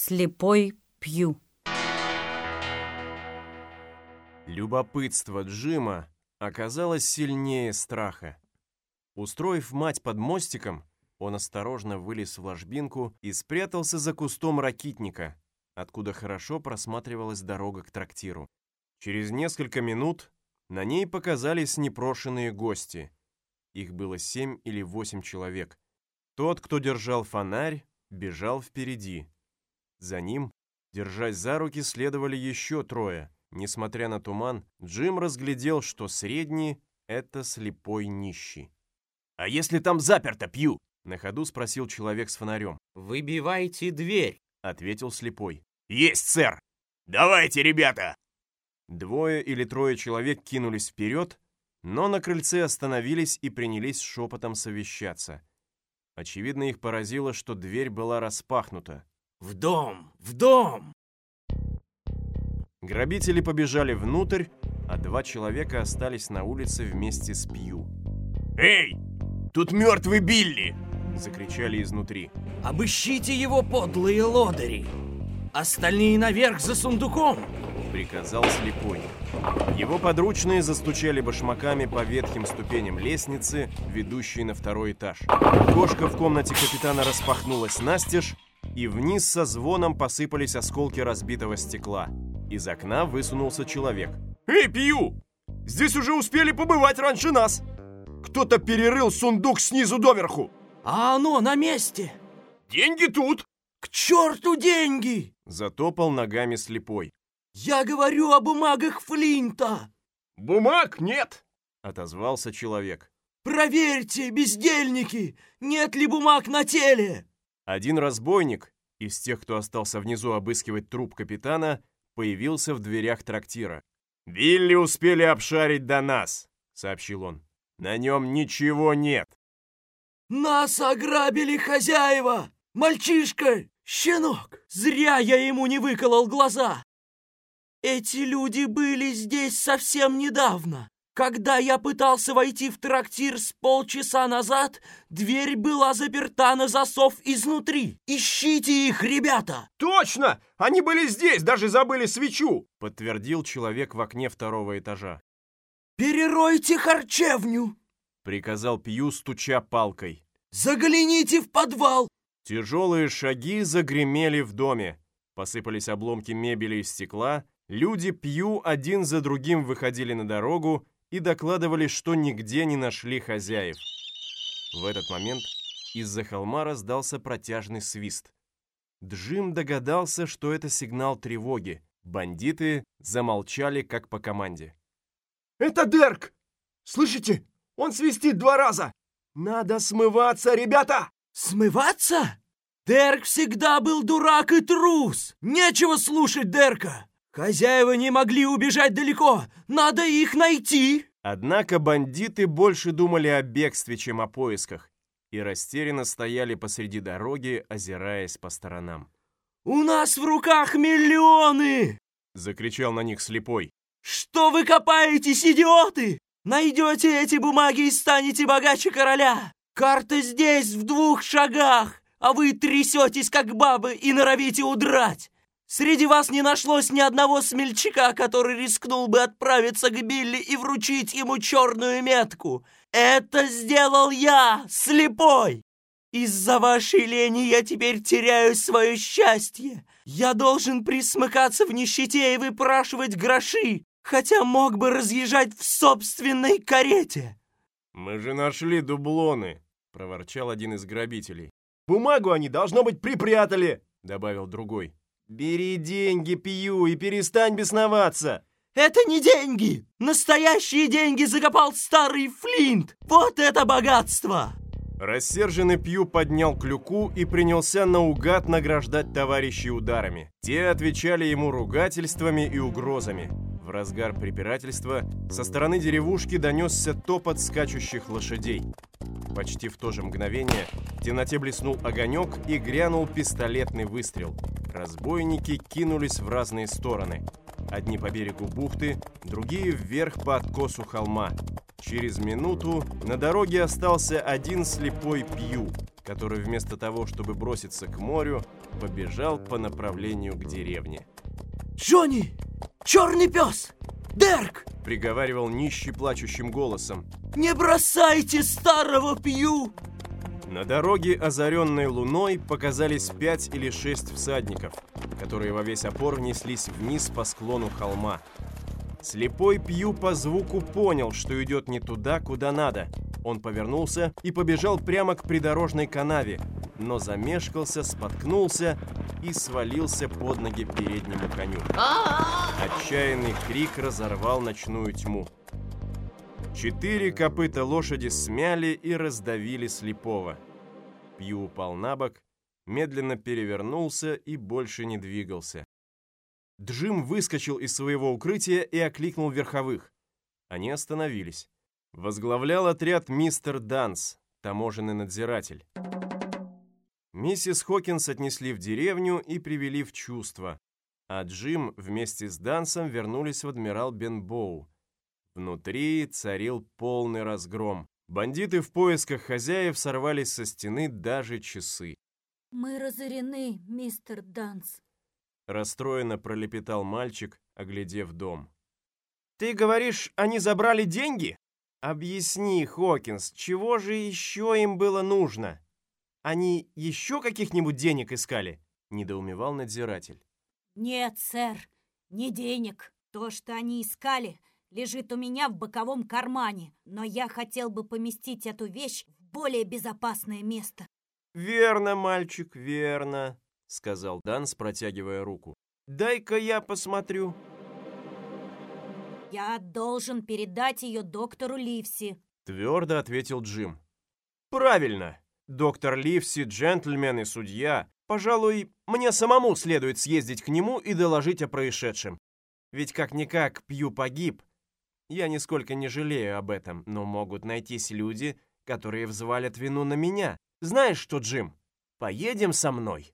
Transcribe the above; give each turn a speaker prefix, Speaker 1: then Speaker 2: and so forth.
Speaker 1: Слепой Пью.
Speaker 2: Любопытство Джима оказалось сильнее страха. Устроив мать под мостиком, он осторожно вылез в ложбинку и спрятался за кустом ракитника, откуда хорошо просматривалась дорога к трактиру. Через несколько минут на ней показались непрошенные гости. Их было семь или восемь человек. Тот, кто держал фонарь, бежал впереди. За ним, держась за руки, следовали еще трое. Несмотря на туман, Джим разглядел, что средний — это слепой нищий. «А если там заперто, Пью?» — на ходу спросил человек с фонарем.
Speaker 3: «Выбивайте дверь», —
Speaker 2: ответил слепой.
Speaker 4: «Есть, сэр! Давайте, ребята!»
Speaker 2: Двое или трое человек кинулись вперед, но на крыльце остановились и принялись шепотом совещаться. Очевидно, их поразило, что дверь была распахнута.
Speaker 3: «В дом! В дом!»
Speaker 2: Грабители побежали внутрь, а два человека остались на улице вместе с Пью.
Speaker 4: «Эй, тут мертвый Билли!»
Speaker 2: — закричали изнутри.
Speaker 3: «Обыщите его, подлые лодыри! Остальные наверх за сундуком!»
Speaker 2: — приказал слепой. Его подручные застучали башмаками по ветхим ступеням лестницы, ведущей на второй этаж. Кошка в комнате капитана распахнулась настежь, и вниз со звоном посыпались осколки разбитого стекла. Из окна высунулся человек.
Speaker 4: «Эй, Пью! Здесь уже успели побывать раньше нас! Кто-то перерыл сундук снизу доверху!»
Speaker 3: «А оно на месте!»
Speaker 4: «Деньги тут!»
Speaker 3: «К черту деньги!»
Speaker 2: Затопал ногами слепой.
Speaker 3: «Я говорю о бумагах Флинта!»
Speaker 4: «Бумаг нет!»
Speaker 2: Отозвался человек.
Speaker 3: «Проверьте, бездельники, нет ли бумаг на теле!»
Speaker 2: Один разбойник, из тех, кто остался внизу обыскивать труп капитана, появился в дверях трактира.
Speaker 4: «Вилли успели обшарить до нас», —
Speaker 2: сообщил он. «На нем ничего нет».
Speaker 3: «Нас ограбили хозяева! Мальчишка! Щенок! Зря я ему не выколол глаза! Эти люди были здесь совсем недавно. Когда я пытался войти в трактир с полчаса назад, дверь была заперта на засов изнутри. Ищите их, ребята!»
Speaker 4: «Точно! Они были здесь, даже забыли свечу!»
Speaker 2: Подтвердил человек в окне второго этажа.
Speaker 3: «Переройте харчевню!»
Speaker 2: Приказал Пью, стуча палкой.
Speaker 3: «Загляните в подвал!»
Speaker 2: Тяжелые шаги загремели в доме. Посыпались обломки мебели и стекла. Люди Пью один за другим выходили на дорогу и докладывали, что нигде не нашли хозяев. В этот момент из-за холма раздался протяжный свист. Джим догадался, что это сигнал тревоги. Бандиты замолчали, как по команде.
Speaker 4: «Это Дерк! Слышите? Он свистит два раза! Надо смываться, ребята!»
Speaker 3: «Смываться? Дерк всегда был дурак и трус! Нечего слушать Дерка! Хозяева не могли убежать далеко! Надо их найти!»
Speaker 2: Однако бандиты больше думали о бегстве, чем о поисках, и растерянно стояли посреди дороги, озираясь по сторонам.
Speaker 3: «У нас в руках миллионы!»
Speaker 2: — закричал на них слепой.
Speaker 3: «Что вы копаетесь, идиоты? Найдете эти бумаги и станете богаче короля! Карта здесь, в двух шагах, а вы трясетесь, как бабы, и норовите удрать! Среди вас не нашлось ни одного смельчака, который рискнул бы отправиться к Билли и вручить ему черную метку. Это сделал я, слепой! Из-за вашей лени я теперь теряю свое счастье. Я должен присмыкаться в нищете и выпрашивать гроши, хотя мог бы разъезжать в собственной карете.
Speaker 2: «Мы же нашли дублоны», — проворчал один из грабителей.
Speaker 4: «Бумагу они, должно быть, припрятали», —
Speaker 2: добавил другой. «Бери деньги, Пью, и перестань бесноваться!»
Speaker 3: «Это не деньги! Настоящие деньги закопал старый Флинт! Вот это богатство!»
Speaker 2: Рассерженный Пью поднял клюку и принялся наугад награждать товарищей ударами. Те отвечали ему ругательствами и угрозами. В разгар препирательства со стороны деревушки донесся топот скачущих лошадей. Почти в то же мгновение в темноте блеснул огонек и грянул пистолетный выстрел. Разбойники кинулись в разные стороны. Одни по берегу бухты, другие вверх по откосу холма. Через минуту на дороге остался один слепой Пью, который вместо того, чтобы броситься к морю, побежал по направлению к деревне.
Speaker 3: «Джонни! Черный пес! Дерк!
Speaker 2: Приговаривал нищий плачущим голосом.
Speaker 3: Не бросайте старого Пью!»
Speaker 2: На дороге, озаренной луной, показались пять или шесть всадников, которые во весь опор неслись вниз по склону холма. Слепой Пью по звуку понял, что идет не туда, куда надо. Он повернулся и побежал прямо к придорожной канаве, но замешкался, споткнулся и свалился под ноги переднему коню. Отчаянный крик разорвал ночную тьму. Четыре копыта лошади смяли и раздавили слепого. Пью упал на бок, медленно перевернулся и больше не двигался. Джим выскочил из своего укрытия и окликнул верховых. Они остановились. Возглавлял отряд мистер Данс, таможенный надзиратель. Миссис Хокинс отнесли в деревню и привели в чувство, а Джим вместе с Дансом вернулись в адмирал Бенбоу. Внутри царил полный разгром. Бандиты в поисках хозяев сорвались со стены даже часы.
Speaker 1: Мы разорены, мистер Данс.
Speaker 2: Расстроенно пролепетал мальчик, оглядев дом. «Ты говоришь, они забрали деньги? Объясни, Хокинс, чего же еще им было нужно? Они еще каких-нибудь денег искали?» Недоумевал надзиратель.
Speaker 1: Нет, сэр, не денег. То, что они искали, лежит у меня в боковом кармане, но я хотел бы поместить эту вещь в более безопасное место.
Speaker 2: «Верно, мальчик, верно», — сказал Данс, протягивая руку. «Дай-ка я посмотрю».
Speaker 1: Я должен передать ее доктору Ливси.
Speaker 2: Твердо ответил Джим. «Правильно. Доктор Ливси, джентльмен и судья. Пожалуй, мне самому следует съездить к нему и доложить о происшедшем. Ведь как-никак Пью погиб. Я нисколько не жалею об этом, но могут найтись люди, которые взвалят вину на меня. Знаешь что, Джим, поедем со мной?»